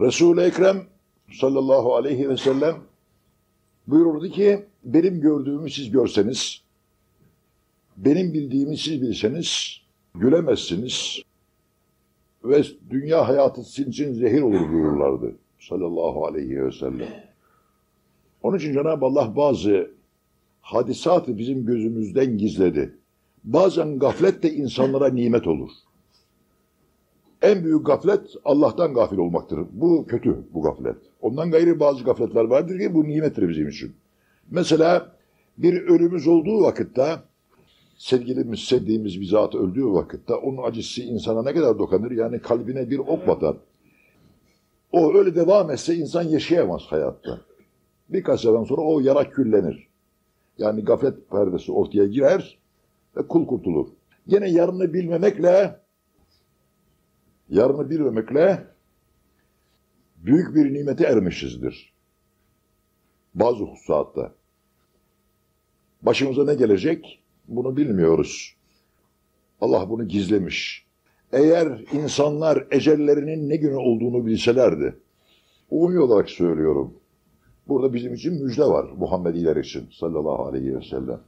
Resul-i Ekrem sallallahu aleyhi ve sellem buyururdu ki benim gördüğümü siz görseniz, benim bildiğimi siz bilseniz gülemezsiniz ve dünya hayatı sizin için zehir olur buyururlardı sallallahu aleyhi ve sellem. Onun için Cenab-ı Allah bazı hadisatı bizim gözümüzden gizledi. Bazen gaflet de insanlara nimet olur. En büyük gaflet Allah'tan gafil olmaktır. Bu kötü bu gaflet. Ondan gayrı bazı gafletler vardır ki bu nimettir bizim için. Mesela bir ölümümüz olduğu vakitte sevgilimiz, sevdiğimiz bir zat öldüğü vakitte onun acısı insana ne kadar dokanır? Yani kalbine bir ok batar. O öyle devam etse insan yaşayamaz hayatta. Birkaç sene sonra o yara küllenir. Yani gaflet perdesi ortaya girer ve kul kurtulur. Yine yarını bilmemekle yarını bilmemekle büyük bir nimete ermişizdir. Bazı hususatta. Başımıza ne gelecek bunu bilmiyoruz. Allah bunu gizlemiş. Eğer insanlar ecellerinin ne günü olduğunu bilselerdi, umumi olarak söylüyorum, burada bizim için müjde var Muhammediler için sallallahu aleyhi ve sellem.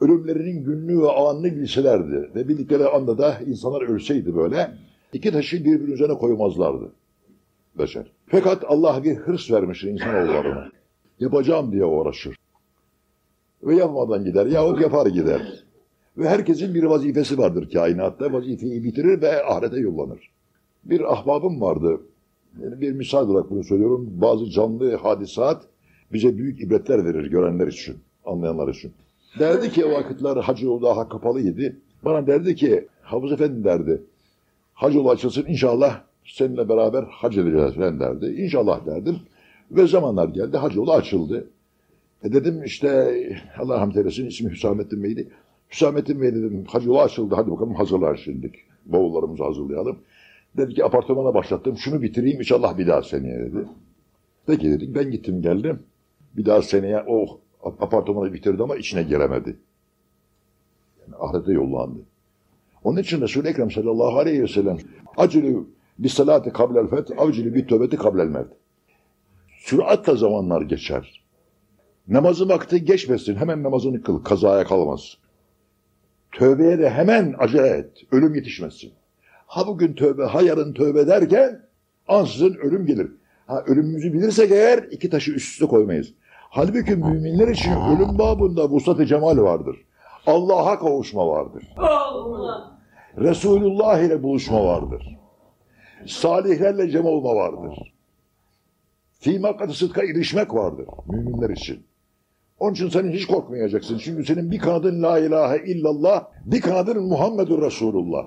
Ölümlerinin gününü ve anını bilselerdi ve bildikleri anda da insanlar ölseydi böyle, iki taşı birbirinin üzerine koymazlardı beşer. Fakat Allah bir hırs vermiştir insanoğullarına. Yapacağım diye uğraşır. Ve yapmadan gider yahut yapar gider. Ve herkesin bir vazifesi vardır kainatta. Vazifeyi bitirir ve ahirete yollanır. Bir ahbabım vardı. Yani bir misal olarak bunu söylüyorum. Bazı canlı hadisat bize büyük ibretler verir görenler için, anlayanlar için. Derdi ki o vakitler hacı yolu daha kapalıydı. Bana derdi ki Hafız Efendi derdi. Hacı yolu açılsın inşallah seninle beraber hac edeceğiz falan derdi. İnşallah derdim. Ve zamanlar geldi hacı yolu açıldı. E dedim işte Allah rahmet eylesin ismi Hüsamettin Bey'di. Hüsamettin Bey dedim hacı yolu açıldı hadi bakalım hazırlar şimdi. Bavullarımızı hazırlayalım. Dedi ki apartmana başlattım şunu bitireyim inşallah bir daha seneye dedi. Peki dedik ben gittim geldim. Bir daha seneye o apartmanı bitirdi ama içine giremedi. Yani ahirete yollandı. Onun için Resul-i Ekrem sallallahu aleyhi ve sellem acilü bir salati kablel fet, avcili bir tövbeti kablel mevt. Süratle zamanlar geçer. Namazı vakti geçmesin, hemen namazını kıl, kazaya kalmaz. Tövbeye de hemen acele et, ölüm yetişmesin. Ha bugün tövbe, ha yarın tövbe derken ansızın ölüm gelir. Ha ölümümüzü bilirsek eğer iki taşı üst üste koymayız. Halbuki müminler için ölüm babında vuslat-ı cemal vardır. Allah'a kavuşma vardır. Allah. Resulullah ile buluşma vardır. Salihlerle cem olma vardır. Fîmâ katı sıdka ilişmek vardır müminler için. Onun için senin hiç korkmayacaksın. Çünkü senin bir kanadın la ilahe illallah, bir kanadın Muhammedur Resulullah.